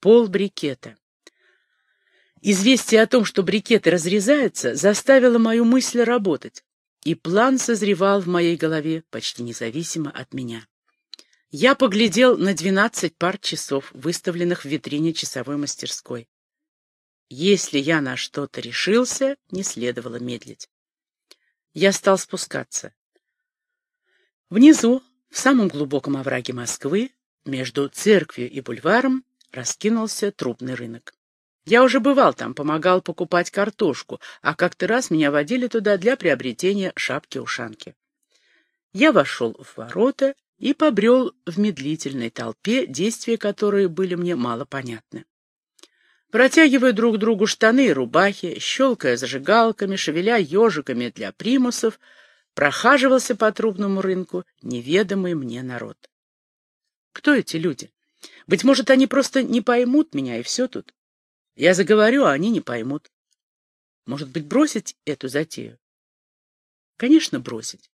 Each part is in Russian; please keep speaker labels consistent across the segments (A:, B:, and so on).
A: Пол брикета. Известие о том, что брикеты разрезаются, заставило мою мысль работать, и план созревал в моей голове почти независимо от меня. Я поглядел на двенадцать пар часов, выставленных в витрине часовой мастерской. Если я на что-то решился, не следовало медлить. Я стал спускаться. Внизу, в самом глубоком овраге Москвы, между церковью и бульваром, раскинулся трубный рынок. Я уже бывал там, помогал покупать картошку, а как-то раз меня водили туда для приобретения шапки-ушанки. Я вошел в ворота и побрел в медлительной толпе, действия которой были мне мало понятны. Протягивая друг другу штаны и рубахи, щелкая зажигалками, шевеля ежиками для примусов, прохаживался по трубному рынку неведомый мне народ. Кто эти люди? Быть может, они просто не поймут меня, и все тут. Я заговорю, а они не поймут. Может быть, бросить эту затею? Конечно, бросить.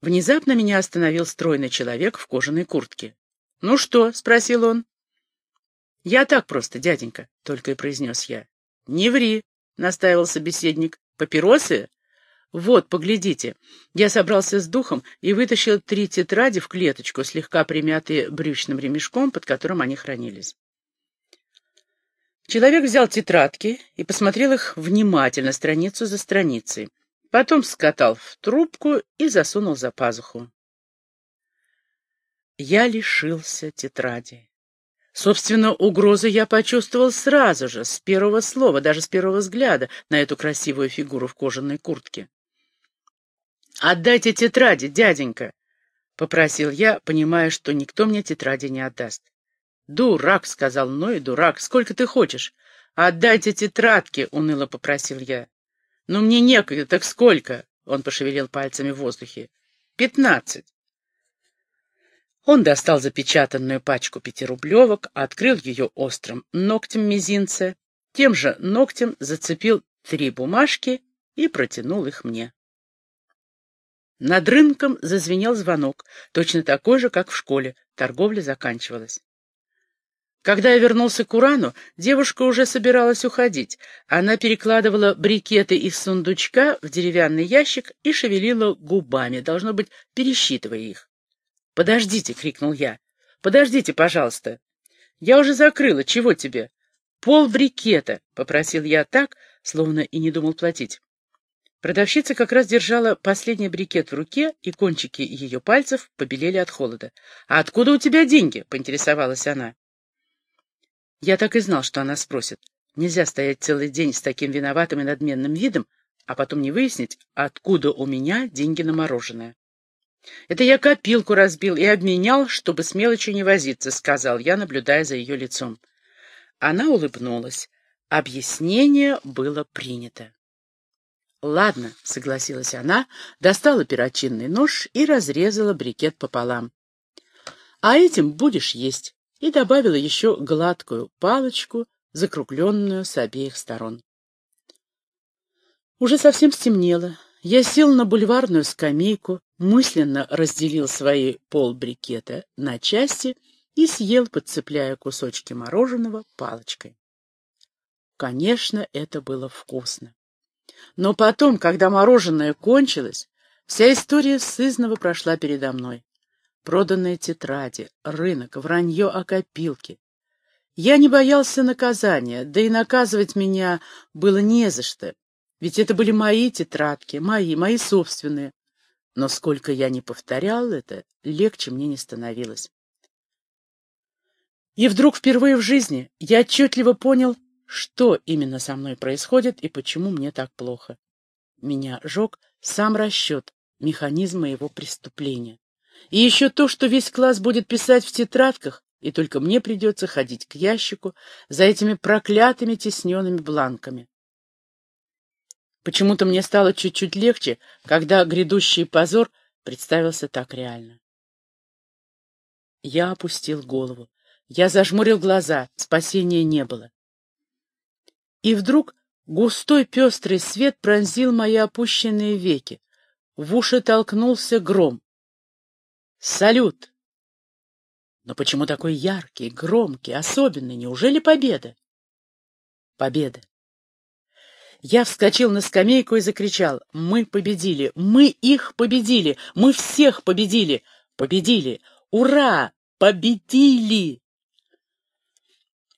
A: Внезапно меня остановил стройный человек в кожаной куртке. «Ну что?» — спросил он. «Я так просто, дяденька», — только и произнес я. «Не ври», — настаивал собеседник. «Папиросы?» «Вот, поглядите». Я собрался с духом и вытащил три тетради в клеточку, слегка примятые брючным ремешком, под которым они хранились. Человек взял тетрадки и посмотрел их внимательно, страницу за страницей. Потом скатал в трубку и засунул за пазуху. Я лишился тетради. Собственно, угрозу я почувствовал сразу же, с первого слова, даже с первого взгляда на эту красивую фигуру в кожаной куртке. «Отдайте тетради, дяденька!» — попросил я, понимая, что никто мне тетради не отдаст. «Дурак», — сказал Ной, — «дурак, сколько ты хочешь?» «Отдайте тетрадки», — уныло попросил я. «Ну, мне некогда, так сколько?» — он пошевелил пальцами в воздухе. «Пятнадцать». Он достал запечатанную пачку пятирублевок, открыл ее острым ногтем мизинца, тем же ногтем зацепил три бумажки и протянул их мне. Над рынком зазвенел звонок, точно такой же, как в школе. Торговля заканчивалась. Когда я вернулся к Урану, девушка уже собиралась уходить. Она перекладывала брикеты из сундучка в деревянный ящик и шевелила губами, должно быть, пересчитывая их. «Подождите!» — крикнул я. «Подождите, пожалуйста!» «Я уже закрыла. Чего тебе?» «Пол брикета!» — попросил я так, словно и не думал платить. Продавщица как раз держала последний брикет в руке, и кончики ее пальцев побелели от холода. «А откуда у тебя деньги?» — поинтересовалась она. Я так и знал, что она спросит. Нельзя стоять целый день с таким виноватым и надменным видом, а потом не выяснить, откуда у меня деньги на мороженое. «Это я копилку разбил и обменял, чтобы с мелочью не возиться», — сказал я, наблюдая за ее лицом. Она улыбнулась. Объяснение было принято. «Ладно», — согласилась она, достала перочинный нож и разрезала брикет пополам. «А этим будешь есть и добавила еще гладкую палочку, закругленную с обеих сторон. Уже совсем стемнело. Я сел на бульварную скамейку, мысленно разделил свои полбрикета на части и съел, подцепляя кусочки мороженого палочкой. Конечно, это было вкусно. Но потом, когда мороженое кончилось, вся история сызново прошла передо мной проданные тетради, рынок, вранье о копилке. Я не боялся наказания, да и наказывать меня было не за что, ведь это были мои тетрадки, мои, мои собственные. Но сколько я не повторял это, легче мне не становилось. И вдруг впервые в жизни я отчетливо понял, что именно со мной происходит и почему мне так плохо. Меня жег сам расчет механизма его преступления. И еще то, что весь класс будет писать в тетрадках, и только мне придется ходить к ящику за этими проклятыми тесненными бланками. Почему-то мне стало чуть-чуть легче, когда грядущий позор представился так реально. Я опустил голову. Я зажмурил глаза, спасения не было. И вдруг густой пестрый свет пронзил мои опущенные веки. В уши толкнулся гром. Салют! Но почему такой яркий, громкий, особенный? Неужели победа? Победа. Я вскочил на скамейку и закричал. Мы победили! Мы их победили! Мы всех победили! Победили! Ура! Победили!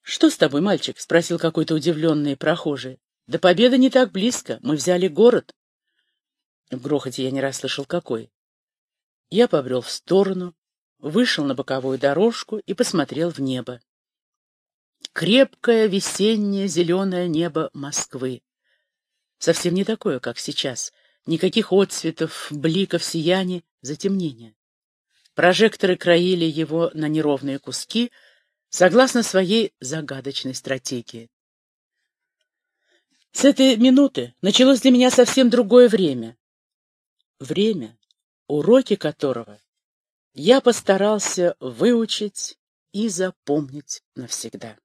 A: «Что с тобой, мальчик?» — спросил какой-то удивленный прохожий. «Да победа не так близко. Мы взяли город». В грохоте я не расслышал какой. Я побрел в сторону, вышел на боковую дорожку и посмотрел в небо. Крепкое весеннее зеленое небо Москвы. Совсем не такое, как сейчас. Никаких отцветов, бликов, сияний, затемнения. Прожекторы краили его на неровные куски, согласно своей загадочной стратегии. С этой минуты началось для меня совсем другое время. Время, уроки которого я постарался выучить и запомнить навсегда.